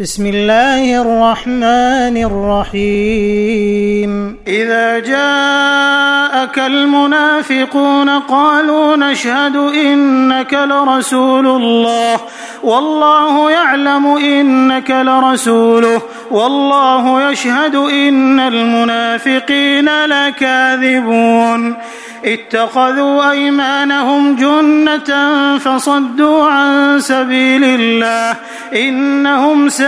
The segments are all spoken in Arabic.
بسم الله الرحمن الرحيم إذا جاءك المنافقون قالوا نشهد إنك لرسول الله. والله يعلم إنك لرسوله. والله يشهد إن المنافقين لكاذبون. اتخذوا أيمانهم جنة فصدوا عن سبيل الله. إنهم ساء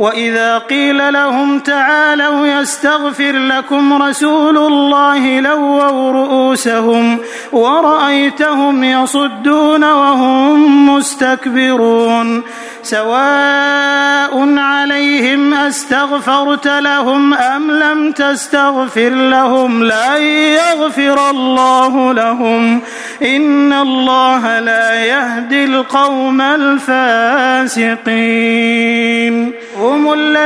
واذا قيل لهم تعالوا يستغفر لكم رسول الله لووا رؤوسهم ورايتهم يصدون وهم مستكبرون سواء عليهم استغفرت لهم ام لم تستغفر لهم لن يغفر الله لهم ان الله لا يهدي القوم الفاسقين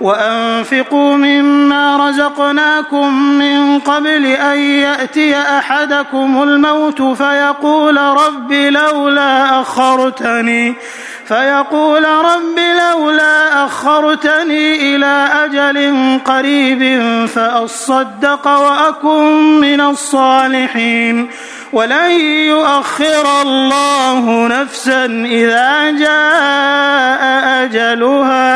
وأنفقوا مما رزقناكم من قبل أن يأتي أحدكم الموت فيقول رب لولا أخرتني فيقول رب لولا أخرتني إلى أجل قريب فأصدق وأكن من الصالحين ولن يؤخر الله نفسا إذا جاء أجلها